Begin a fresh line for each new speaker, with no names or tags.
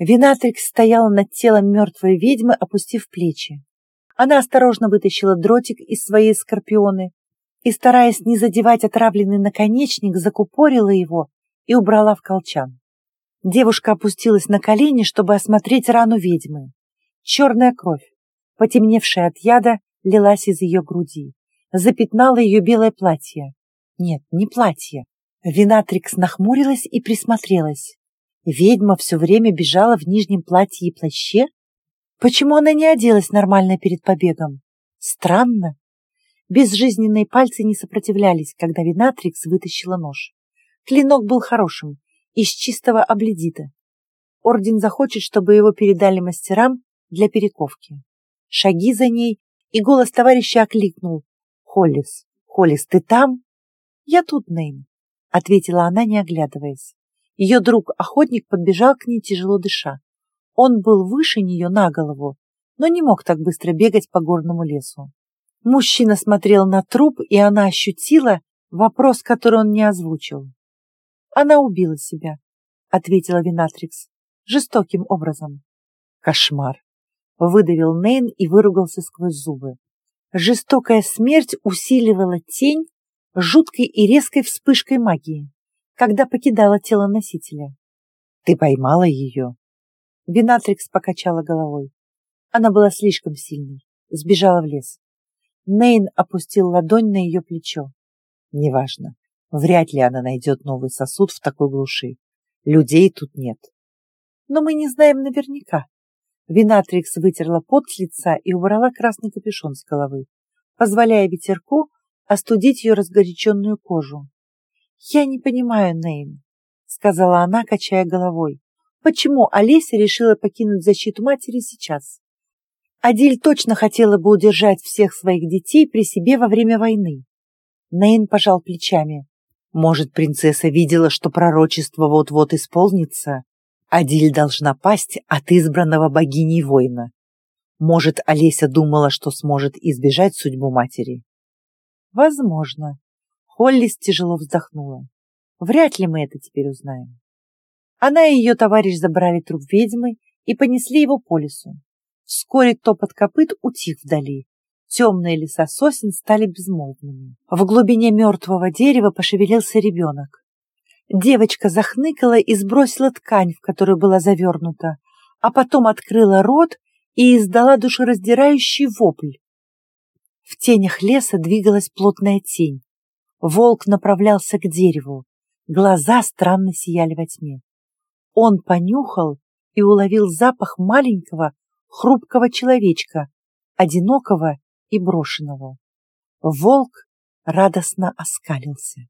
Винатрикс стояла над телом мертвой ведьмы, опустив плечи. Она осторожно вытащила дротик из своей скорпионы и, стараясь не задевать отравленный наконечник, закупорила его и убрала в колчан. Девушка опустилась на колени, чтобы осмотреть рану ведьмы. Черная кровь, потемневшая от яда, лилась из ее груди, запятнала ее белое платье. Нет, не платье. Винатрикс нахмурилась и присмотрелась. Ведьма все время бежала в нижнем платье и плаще? Почему она не оделась нормально перед побегом? Странно. Безжизненные пальцы не сопротивлялись, когда Винатрикс вытащила нож. Клинок был хорошим, из чистого обледита. Орден захочет, чтобы его передали мастерам для перековки. Шаги за ней, и голос товарища окликнул. «Холлис, Холлис, ты там?» «Я тут, Нейм», — ответила она, не оглядываясь. Ее друг-охотник подбежал к ней, тяжело дыша. Он был выше нее на голову, но не мог так быстро бегать по горному лесу. Мужчина смотрел на труп, и она ощутила вопрос, который он не озвучил. Она убила себя, ответила Винатрикс, жестоким образом. Кошмар, выдавил Нейн и выругался сквозь зубы. Жестокая смерть усиливала тень жуткой и резкой вспышкой магии, когда покидала тело носителя. Ты поймала ее? Винатрикс покачала головой. Она была слишком сильной, сбежала в лес. Нейн опустил ладонь на ее плечо. Неважно. Вряд ли она найдет новый сосуд в такой глуши. Людей тут нет. Но мы не знаем наверняка. Винатрикс вытерла пот с лица и убрала красный капюшон с головы, позволяя ветерку остудить ее разгоряченную кожу. «Я не понимаю, Нейм», — сказала она, качая головой. «Почему Олеся решила покинуть защиту матери сейчас? Адиль точно хотела бы удержать всех своих детей при себе во время войны». Нейн пожал плечами. Может, принцесса видела, что пророчество вот-вот исполнится? Адиль должна пасть от избранного богиней воина. Может, Олеся думала, что сможет избежать судьбу матери? Возможно. Холлис тяжело вздохнула. Вряд ли мы это теперь узнаем. Она и ее товарищ забрали труп ведьмы и понесли его по лесу. Вскоре топот копыт утих вдали, Темные леса сосен стали безмолвными. В глубине мертвого дерева пошевелился ребенок. Девочка захныкала и сбросила ткань, в которую была завернута, а потом открыла рот и издала душераздирающий вопль. В тенях леса двигалась плотная тень. Волк направлялся к дереву. Глаза странно сияли во тьме. Он понюхал и уловил запах маленького, хрупкого человечка, одинокого и брошенного. Волк радостно оскалился.